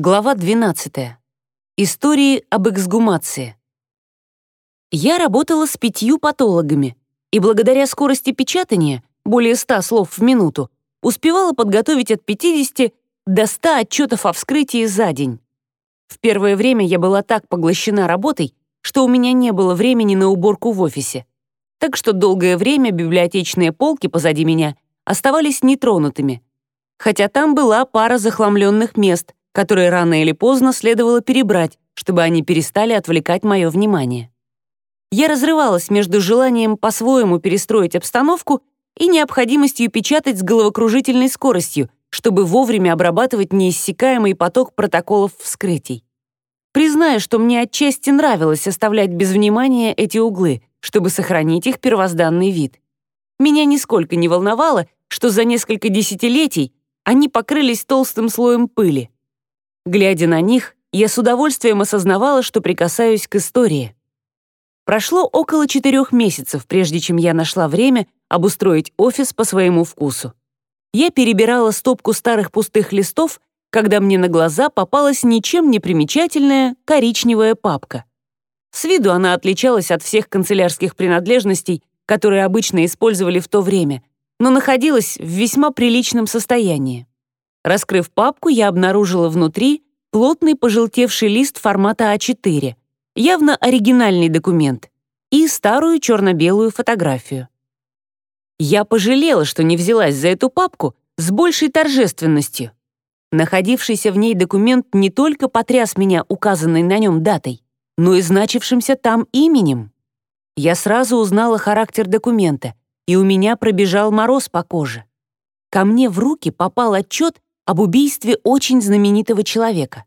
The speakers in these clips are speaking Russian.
Глава 12. Истории об эксгумации. Я работала с пятью патологами, и благодаря скорости печатания, более 100 слов в минуту, успевала подготовить от 50 до 100 отчетов о вскрытии за день. В первое время я была так поглощена работой, что у меня не было времени на уборку в офисе. Так что долгое время библиотечные полки позади меня оставались нетронутыми. Хотя там была пара захламленных мест, которые рано или поздно следовало перебрать, чтобы они перестали отвлекать мое внимание. Я разрывалась между желанием по-своему перестроить обстановку и необходимостью печатать с головокружительной скоростью, чтобы вовремя обрабатывать неиссякаемый поток протоколов вскрытий. Признаю, что мне отчасти нравилось оставлять без внимания эти углы, чтобы сохранить их первозданный вид. Меня нисколько не волновало, что за несколько десятилетий они покрылись толстым слоем пыли. Глядя на них, я с удовольствием осознавала, что прикасаюсь к истории. Прошло около четырех месяцев, прежде чем я нашла время обустроить офис по своему вкусу. Я перебирала стопку старых пустых листов, когда мне на глаза попалась ничем не примечательная коричневая папка. С виду она отличалась от всех канцелярских принадлежностей, которые обычно использовали в то время, но находилась в весьма приличном состоянии. Раскрыв папку, я обнаружила внутри плотный пожелтевший лист формата А4, явно оригинальный документ, и старую черно-белую фотографию. Я пожалела, что не взялась за эту папку с большей торжественностью. Находившийся в ней документ не только потряс меня указанной на нем датой, но и значившимся там именем. Я сразу узнала характер документа, и у меня пробежал мороз по коже. Ко мне в руки попал отчет об убийстве очень знаменитого человека.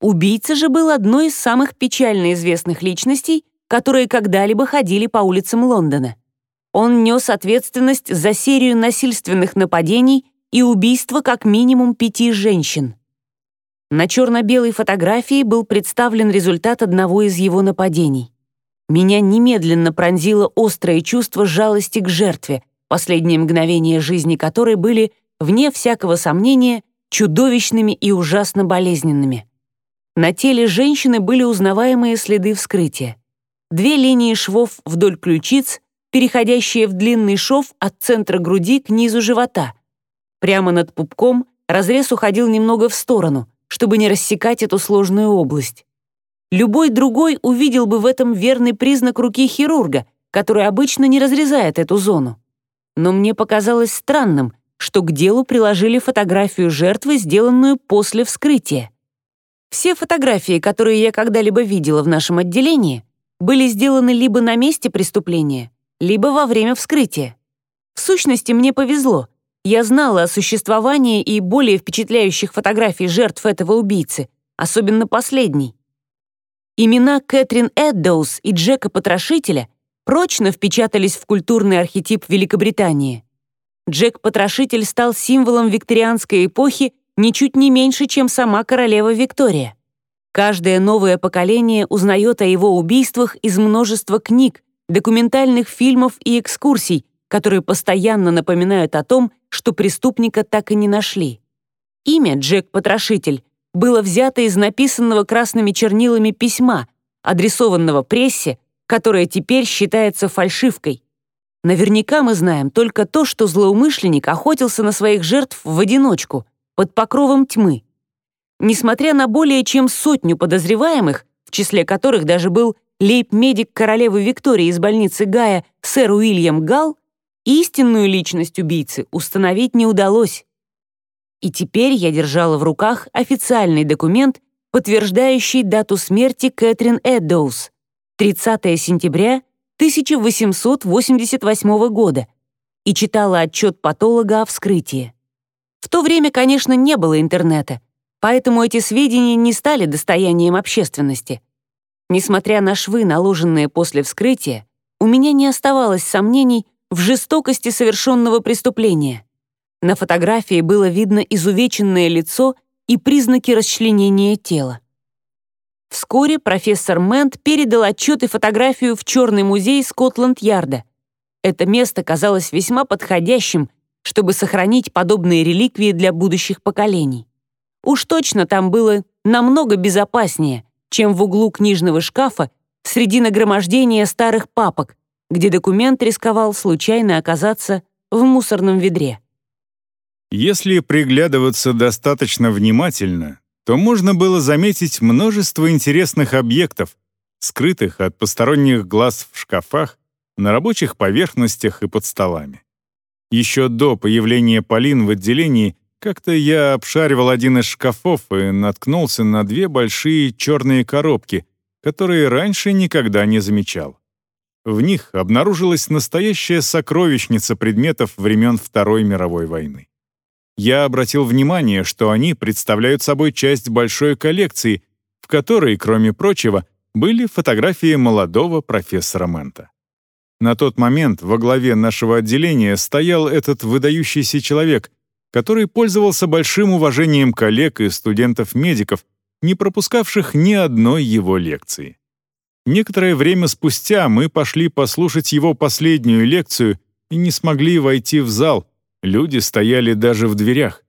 Убийца же был одной из самых печально известных личностей, которые когда-либо ходили по улицам Лондона. Он нес ответственность за серию насильственных нападений и убийства как минимум пяти женщин. На черно-белой фотографии был представлен результат одного из его нападений. Меня немедленно пронзило острое чувство жалости к жертве, последние мгновения жизни которой были – вне всякого сомнения, чудовищными и ужасно болезненными. На теле женщины были узнаваемые следы вскрытия. Две линии швов вдоль ключиц, переходящие в длинный шов от центра груди к низу живота. Прямо над пупком разрез уходил немного в сторону, чтобы не рассекать эту сложную область. Любой другой увидел бы в этом верный признак руки хирурга, который обычно не разрезает эту зону. Но мне показалось странным, что к делу приложили фотографию жертвы, сделанную после вскрытия. Все фотографии, которые я когда-либо видела в нашем отделении, были сделаны либо на месте преступления, либо во время вскрытия. В сущности, мне повезло. Я знала о существовании и более впечатляющих фотографий жертв этого убийцы, особенно последней. Имена Кэтрин Эддоус и Джека Потрошителя прочно впечатались в культурный архетип Великобритании. Джек-потрошитель стал символом викторианской эпохи ничуть не меньше, чем сама королева Виктория. Каждое новое поколение узнает о его убийствах из множества книг, документальных фильмов и экскурсий, которые постоянно напоминают о том, что преступника так и не нашли. Имя Джек-потрошитель было взято из написанного красными чернилами письма, адресованного прессе, которое теперь считается фальшивкой. Наверняка мы знаем только то, что злоумышленник охотился на своих жертв в одиночку, под покровом тьмы. Несмотря на более чем сотню подозреваемых, в числе которых даже был лейб-медик королевы Виктории из больницы Гая сэр Уильям Гал, истинную личность убийцы установить не удалось. И теперь я держала в руках официальный документ, подтверждающий дату смерти Кэтрин Эддоус, 30 сентября 1888 года и читала отчет патолога о вскрытии. В то время, конечно, не было интернета, поэтому эти сведения не стали достоянием общественности. Несмотря на швы, наложенные после вскрытия, у меня не оставалось сомнений в жестокости совершенного преступления. На фотографии было видно изувеченное лицо и признаки расчленения тела. Вскоре профессор Мэнт передал отчет и фотографию в Черный музей Скотланд-Ярда. Это место казалось весьма подходящим, чтобы сохранить подобные реликвии для будущих поколений. Уж точно там было намного безопаснее, чем в углу книжного шкафа среди нагромождения старых папок, где документ рисковал случайно оказаться в мусорном ведре. Если приглядываться достаточно внимательно, то можно было заметить множество интересных объектов, скрытых от посторонних глаз в шкафах, на рабочих поверхностях и под столами. Еще до появления Полин в отделении как-то я обшаривал один из шкафов и наткнулся на две большие черные коробки, которые раньше никогда не замечал. В них обнаружилась настоящая сокровищница предметов времен Второй мировой войны. Я обратил внимание, что они представляют собой часть большой коллекции, в которой, кроме прочего, были фотографии молодого профессора Мента. На тот момент во главе нашего отделения стоял этот выдающийся человек, который пользовался большим уважением коллег и студентов-медиков, не пропускавших ни одной его лекции. Некоторое время спустя мы пошли послушать его последнюю лекцию и не смогли войти в зал, люди стояли даже в дверях.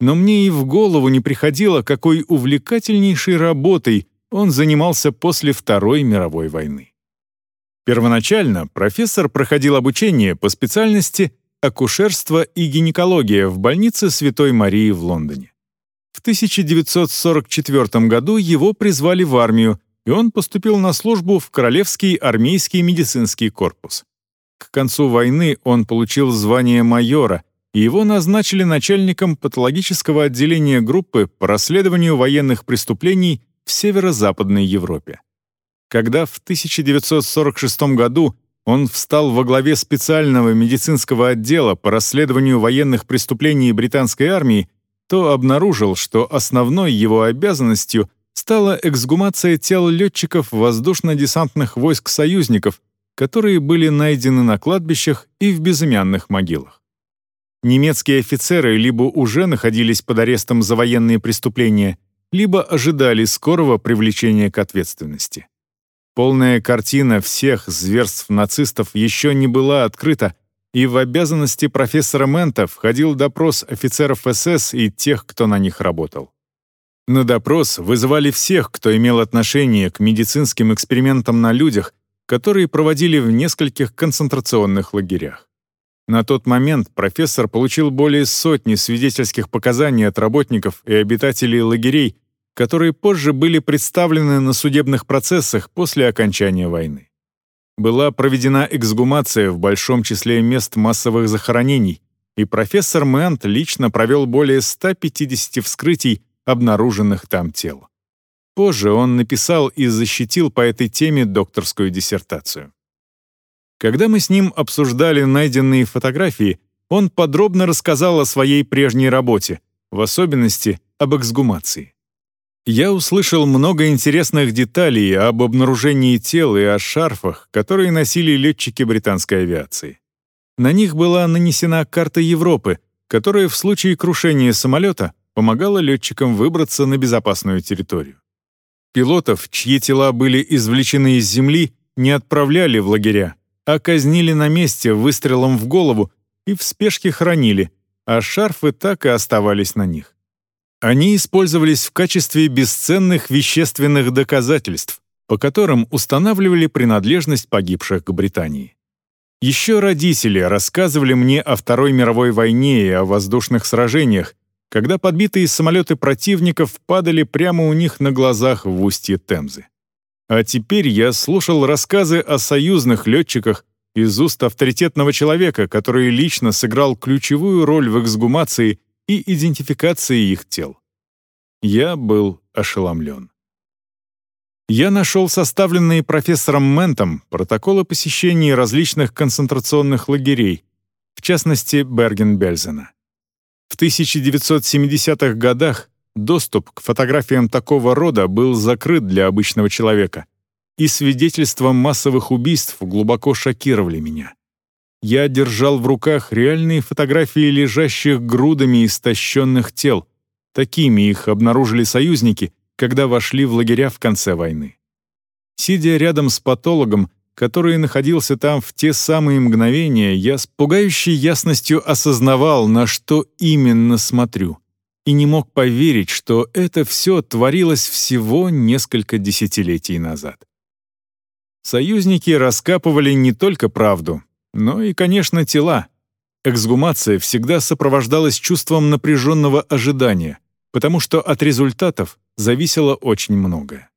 Но мне и в голову не приходило, какой увлекательнейшей работой он занимался после Второй мировой войны. Первоначально профессор проходил обучение по специальности акушерство и гинекология в больнице Святой Марии в Лондоне. В 1944 году его призвали в армию, и он поступил на службу в Королевский армейский медицинский корпус. К концу войны он получил звание майора, и его назначили начальником патологического отделения группы по расследованию военных преступлений в северо-западной Европе. Когда в 1946 году он встал во главе специального медицинского отдела по расследованию военных преступлений британской армии, то обнаружил, что основной его обязанностью стала эксгумация тел летчиков воздушно-десантных войск союзников, которые были найдены на кладбищах и в безымянных могилах. Немецкие офицеры либо уже находились под арестом за военные преступления, либо ожидали скорого привлечения к ответственности. Полная картина всех зверств нацистов еще не была открыта, и в обязанности профессора Мента входил допрос офицеров СС и тех, кто на них работал. На допрос вызывали всех, кто имел отношение к медицинским экспериментам на людях, которые проводили в нескольких концентрационных лагерях. На тот момент профессор получил более сотни свидетельских показаний от работников и обитателей лагерей, которые позже были представлены на судебных процессах после окончания войны. Была проведена эксгумация в большом числе мест массовых захоронений, и профессор Мэнт лично провел более 150 вскрытий обнаруженных там тел. Позже он написал и защитил по этой теме докторскую диссертацию. Когда мы с ним обсуждали найденные фотографии, он подробно рассказал о своей прежней работе, в особенности об эксгумации. Я услышал много интересных деталей об обнаружении тел и о шарфах, которые носили летчики британской авиации. На них была нанесена карта Европы, которая в случае крушения самолета помогала летчикам выбраться на безопасную территорию. Пилотов, чьи тела были извлечены из земли, не отправляли в лагеря, а казнили на месте выстрелом в голову и в спешке хранили, а шарфы так и оставались на них. Они использовались в качестве бесценных вещественных доказательств, по которым устанавливали принадлежность погибших к Британии. Еще родители рассказывали мне о Второй мировой войне и о воздушных сражениях, когда подбитые самолеты противников падали прямо у них на глазах в устье Темзы. А теперь я слушал рассказы о союзных летчиках из уст авторитетного человека, который лично сыграл ключевую роль в эксгумации и идентификации их тел. Я был ошеломлен. Я нашел составленные профессором Ментом протоколы посещений различных концентрационных лагерей, в частности Берген-Бельзена. В 1970-х годах доступ к фотографиям такого рода был закрыт для обычного человека, и свидетельства массовых убийств глубоко шокировали меня. Я держал в руках реальные фотографии лежащих грудами истощенных тел. Такими их обнаружили союзники, когда вошли в лагеря в конце войны. Сидя рядом с патологом, который находился там в те самые мгновения, я с пугающей ясностью осознавал, на что именно смотрю. и не мог поверить, что это все творилось всего несколько десятилетий назад. Союзники раскапывали не только правду, но и, конечно, тела. Эксгумация всегда сопровождалась чувством напряженного ожидания, потому что от результатов зависело очень многое.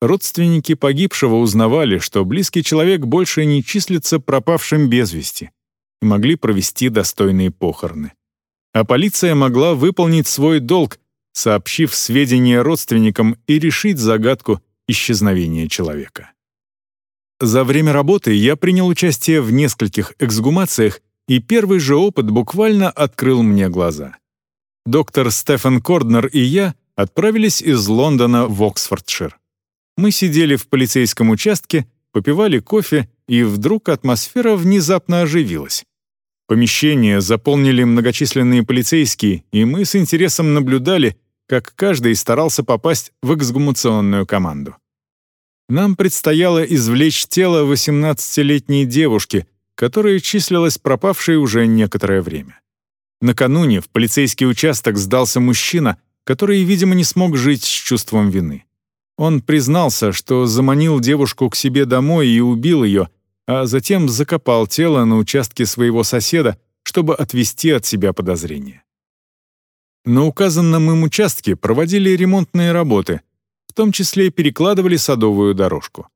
Родственники погибшего узнавали, что близкий человек больше не числится пропавшим без вести и могли провести достойные похороны. А полиция могла выполнить свой долг, сообщив сведения родственникам и решить загадку исчезновения человека. За время работы я принял участие в нескольких эксгумациях, и первый же опыт буквально открыл мне глаза. Доктор Стефан Корднер и я отправились из Лондона в Оксфордшир. Мы сидели в полицейском участке, попивали кофе, и вдруг атмосфера внезапно оживилась. Помещение заполнили многочисленные полицейские, и мы с интересом наблюдали, как каждый старался попасть в эксгумационную команду. Нам предстояло извлечь тело 18-летней девушки, которая числилась пропавшей уже некоторое время. Накануне в полицейский участок сдался мужчина, который, видимо, не смог жить с чувством вины. Он признался, что заманил девушку к себе домой и убил ее, а затем закопал тело на участке своего соседа, чтобы отвести от себя подозрения. На указанном им участке проводили ремонтные работы, в том числе перекладывали садовую дорожку.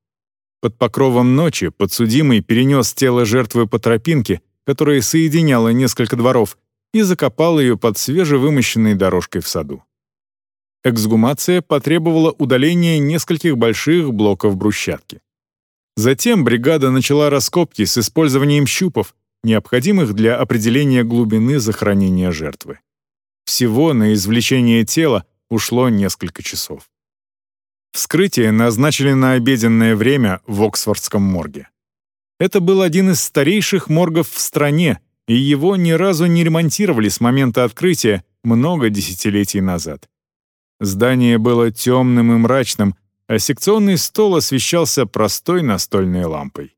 Под покровом ночи подсудимый перенес тело жертвы по тропинке, которая соединяла несколько дворов, и закопал ее под свежевымощенной дорожкой в саду. Эксгумация потребовала удаления нескольких больших блоков брусчатки. Затем бригада начала раскопки с использованием щупов, необходимых для определения глубины захоронения жертвы. Всего на извлечение тела ушло несколько часов. Вскрытие назначили на обеденное время в Оксфордском морге. Это был один из старейших моргов в стране, и его ни разу не ремонтировали с момента открытия много десятилетий назад. Здание было темным и мрачным, а секционный стол освещался простой настольной лампой.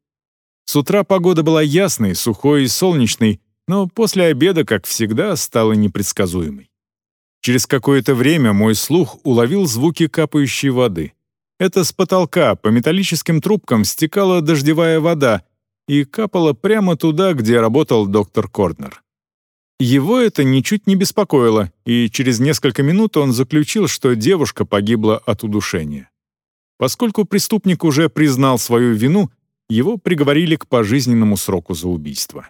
С утра погода была ясной, сухой и солнечной, но после обеда, как всегда, стала непредсказуемой. Через какое-то время мой слух уловил звуки капающей воды. Это с потолка по металлическим трубкам стекала дождевая вода и капала прямо туда, где работал доктор Корнер. Его это ничуть не беспокоило, и через несколько минут он заключил, что девушка погибла от удушения. Поскольку преступник уже признал свою вину, его приговорили к пожизненному сроку за убийство.